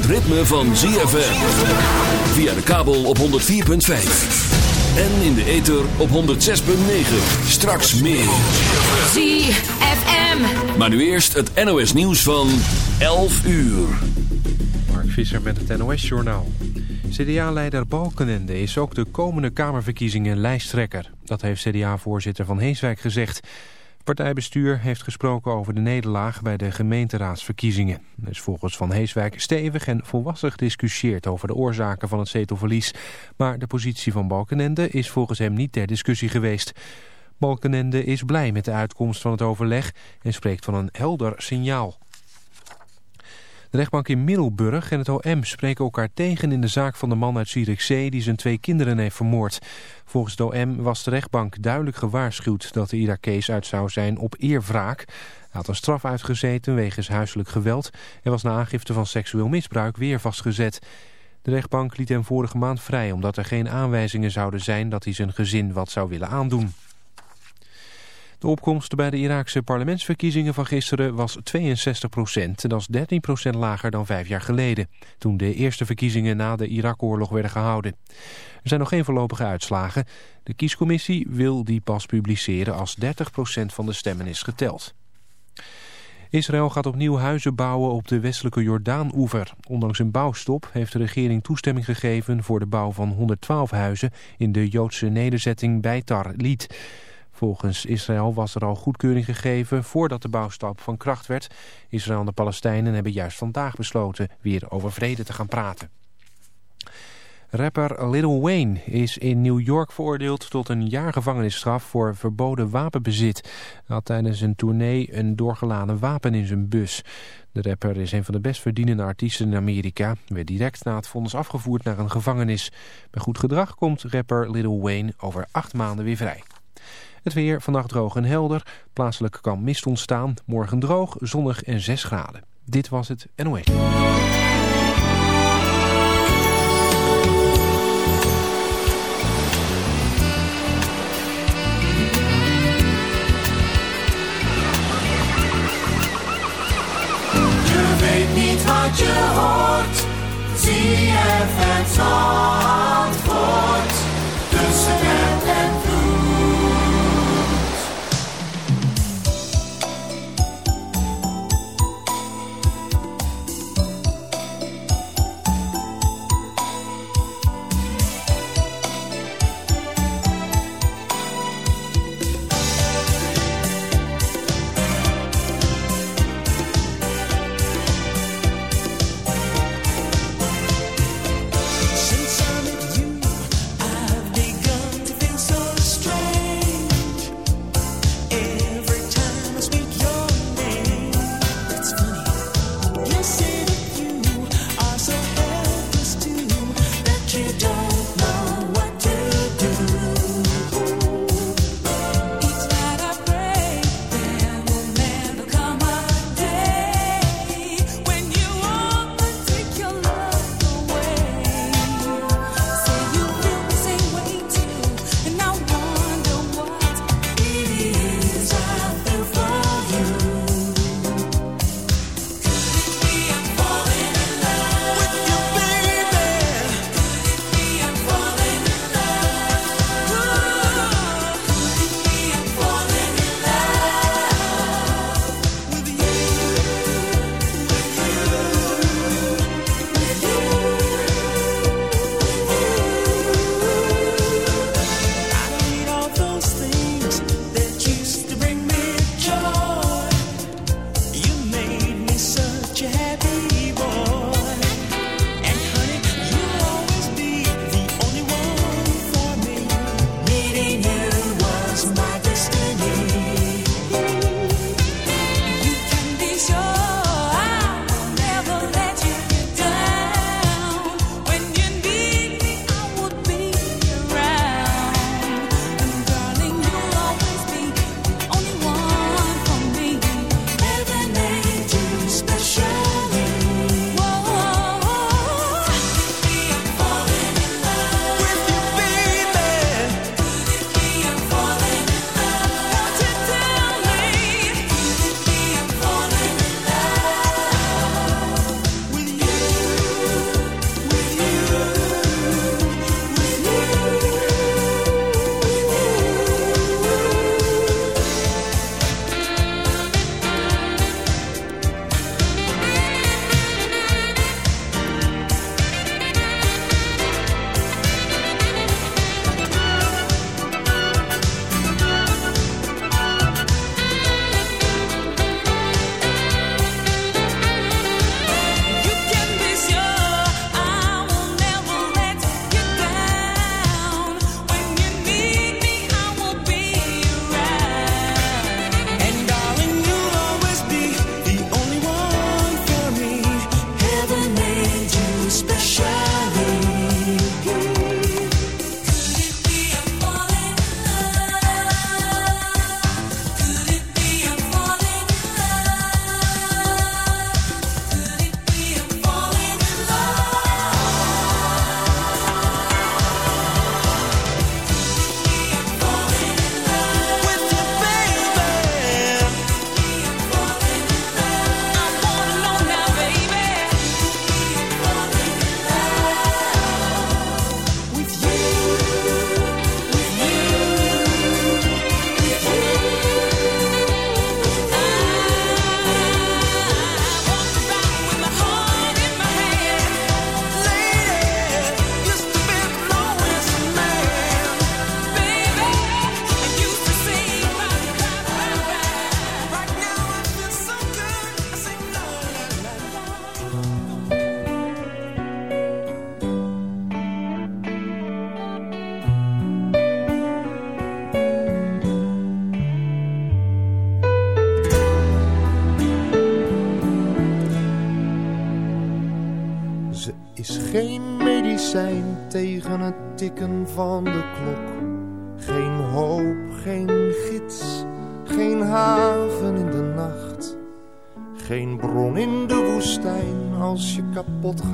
ritme van ZFM. Via de kabel op 104.5. En in de ether op 106.9. Straks meer. ZFM. Maar nu eerst het NOS nieuws van 11 uur. Mark Visser met het NOS Journaal. CDA-leider Balkenende is ook de komende Kamerverkiezingen lijsttrekker. Dat heeft CDA-voorzitter Van Heeswijk gezegd. Partijbestuur heeft gesproken over de nederlaag bij de gemeenteraadsverkiezingen. Er is volgens Van Heeswijk stevig en volwassen gediscussieerd over de oorzaken van het zetelverlies. Maar de positie van Balkenende is volgens hem niet ter discussie geweest. Balkenende is blij met de uitkomst van het overleg en spreekt van een helder signaal. De rechtbank in Middelburg en het OM spreken elkaar tegen in de zaak van de man uit Zierikzee die zijn twee kinderen heeft vermoord. Volgens het OM was de rechtbank duidelijk gewaarschuwd dat de Irakees uit zou zijn op eerwraak. Hij had een straf uitgezeten wegens huiselijk geweld en was na aangifte van seksueel misbruik weer vastgezet. De rechtbank liet hem vorige maand vrij omdat er geen aanwijzingen zouden zijn dat hij zijn gezin wat zou willen aandoen. De opkomst bij de Iraakse parlementsverkiezingen van gisteren was 62 procent. Dat is 13 procent lager dan vijf jaar geleden, toen de eerste verkiezingen na de Irak-oorlog werden gehouden. Er zijn nog geen voorlopige uitslagen. De kiescommissie wil die pas publiceren als 30 procent van de stemmen is geteld. Israël gaat opnieuw huizen bouwen op de westelijke Jordaan-oever. Ondanks een bouwstop heeft de regering toestemming gegeven voor de bouw van 112 huizen in de Joodse nederzetting Beitar Lied. Volgens Israël was er al goedkeuring gegeven voordat de bouwstap van kracht werd. Israël en de Palestijnen hebben juist vandaag besloten weer over vrede te gaan praten. Rapper Lil Wayne is in New York veroordeeld tot een jaar gevangenisstraf voor verboden wapenbezit. Hij had tijdens een tournee een doorgeladen wapen in zijn bus. De rapper is een van de best verdienende artiesten in Amerika. Werd direct na het vonnis afgevoerd naar een gevangenis. Bij goed gedrag komt rapper Lil Wayne over acht maanden weer vrij. Het weer vannacht droog en helder. Plaatselijk kan mist ontstaan. Morgen droog, zonnig en 6 graden. Dit was het NOS. Wat je hoort. Zie je het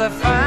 I find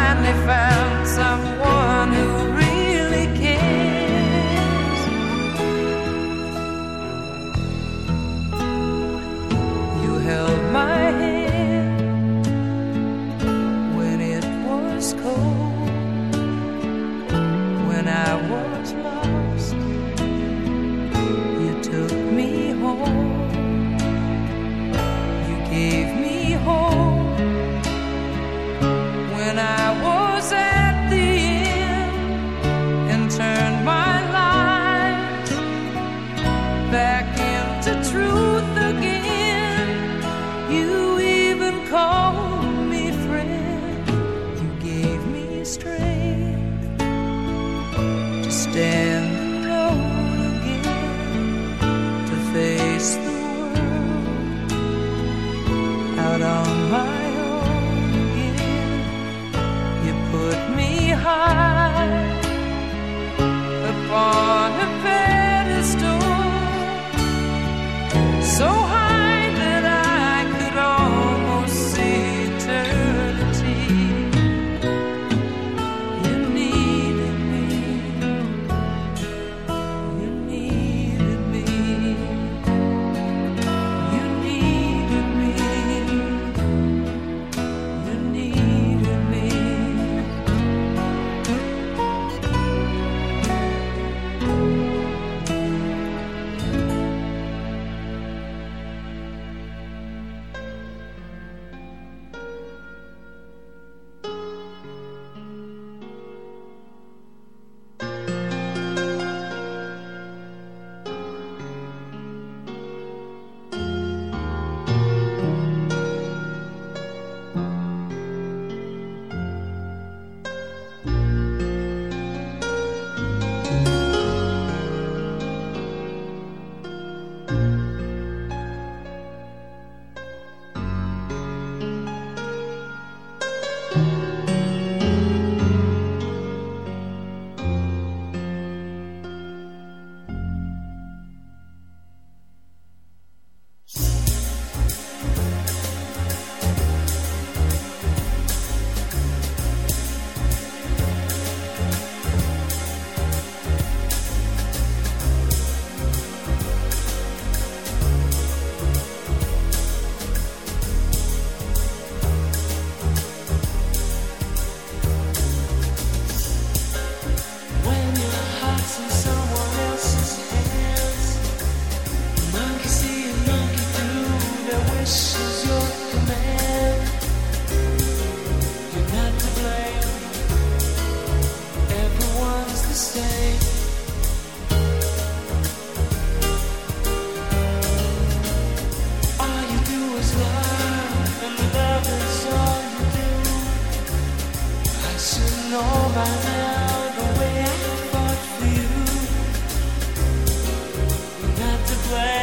away.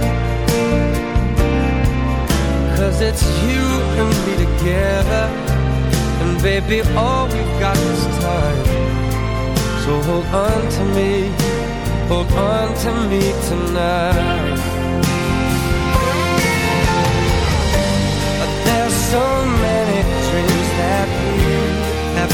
You and me together. And baby, all we've got is time. So hold on to me, hold on to me tonight. But there's so many dreams that we have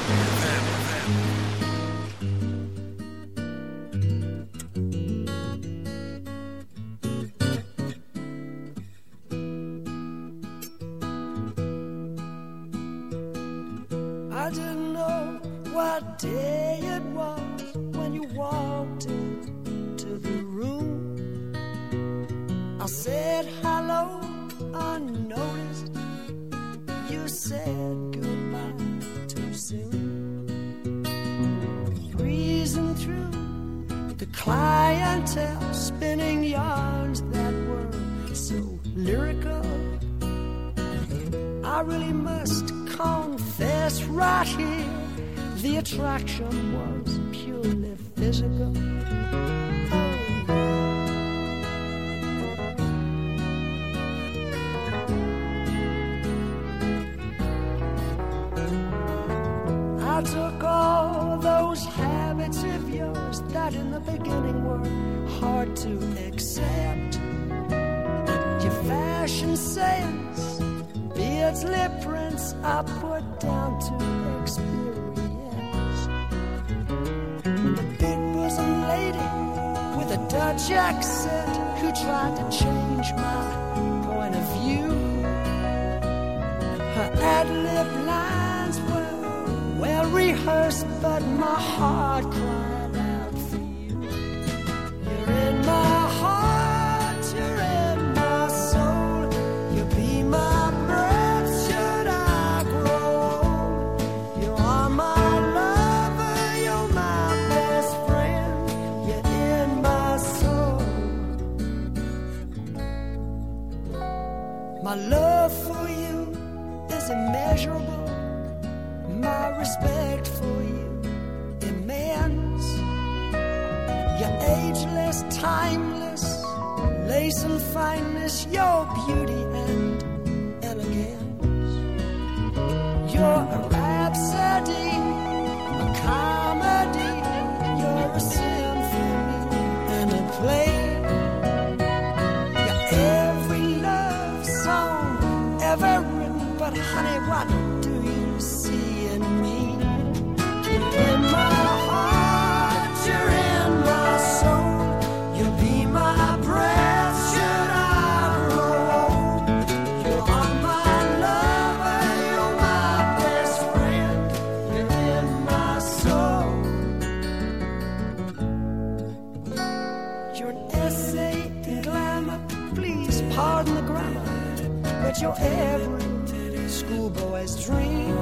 In the beginning were hard to accept. Your fashion sense, beards, lip prints, I put down to experience. The big bosom lady with a Dutch accent who tried to change my point of view. Her ad lib lines were well rehearsed, but my heart cried fineness, your but you're every schoolboy's dream.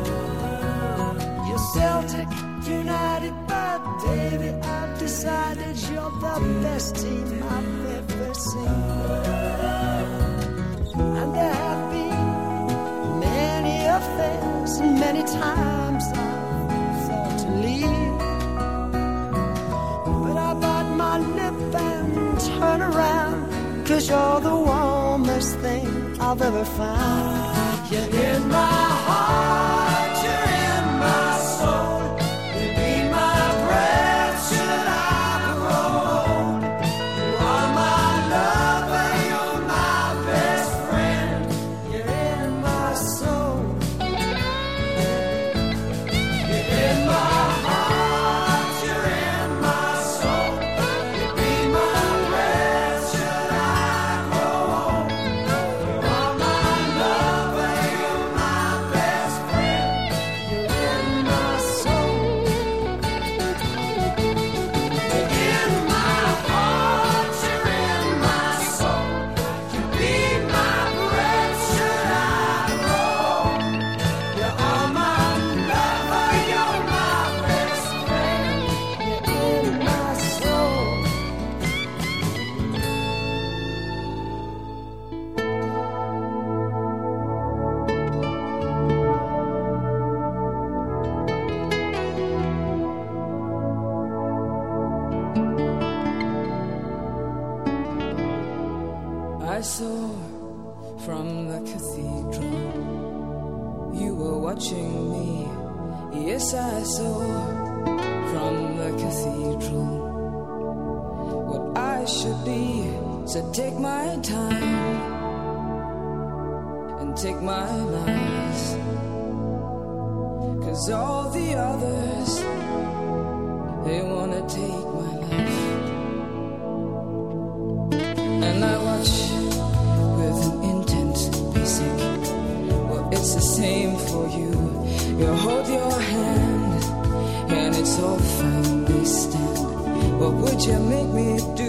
You're Celtic United, but baby, I've decided you're the best team I've ever seen. And there have been many affairs, many times I've thought to leave. But I bite my lip and turn around, cause you're the warmest thing I've ever found. You're in my heart, Should be. So take my time and take my lies. Cause all the others, they wanna take my life. And I watch with an intense basic. Well, it's the same for you. You hold your hand, and it's all fine, they stand. What would you make me do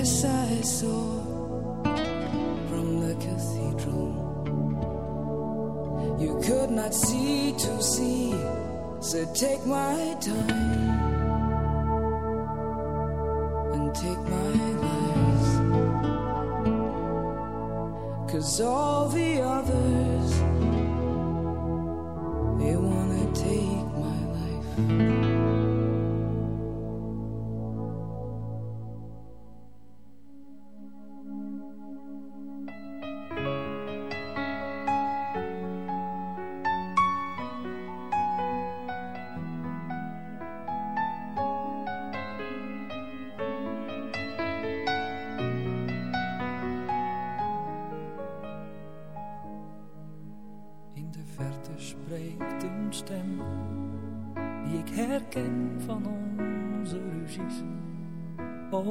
Yes, I saw from the cathedral you could not see to see. So take my time and take my lies. Cause all the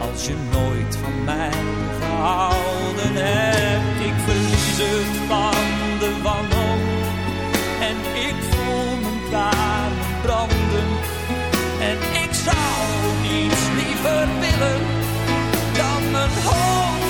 als je nooit van mij gehouden hebt? Ik verlies het van de wanhoop en ik voel mijn tranen branden. En ik zou niets liever willen dan mijn hoofd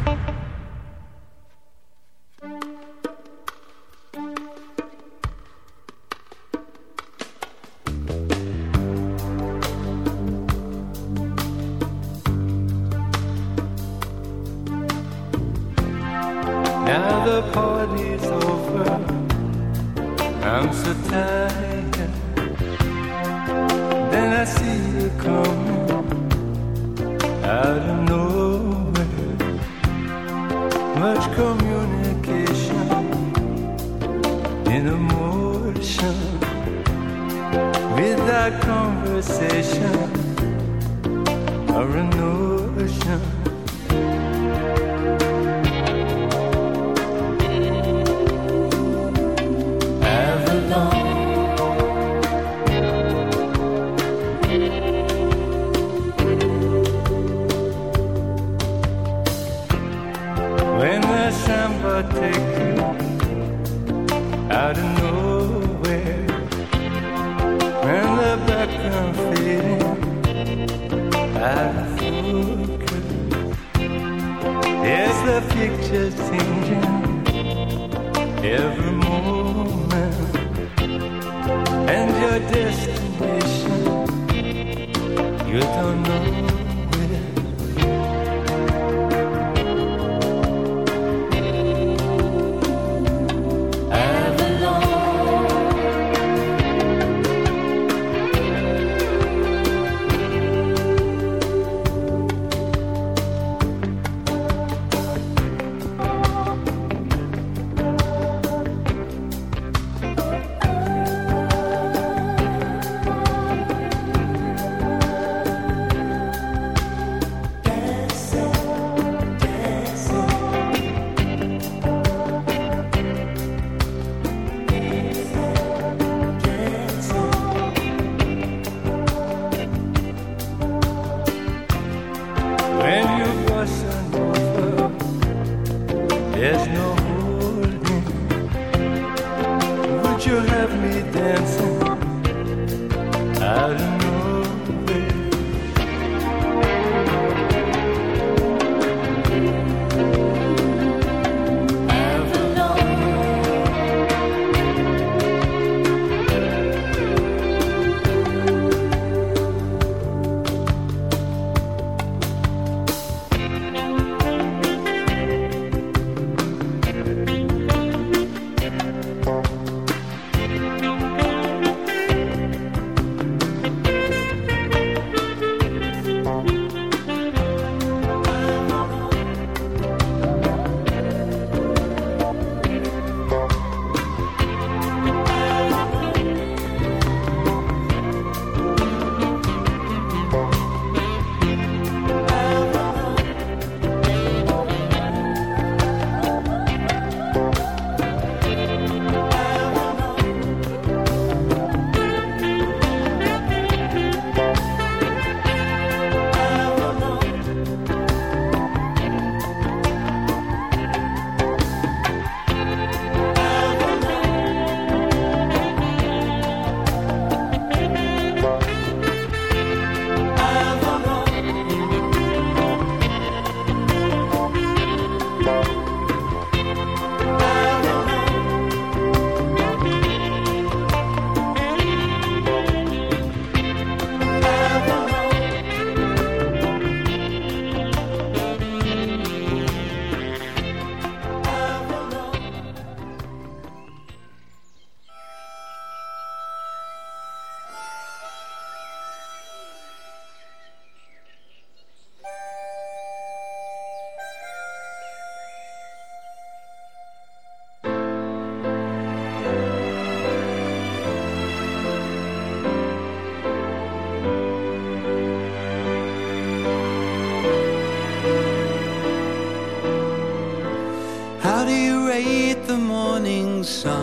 Sun.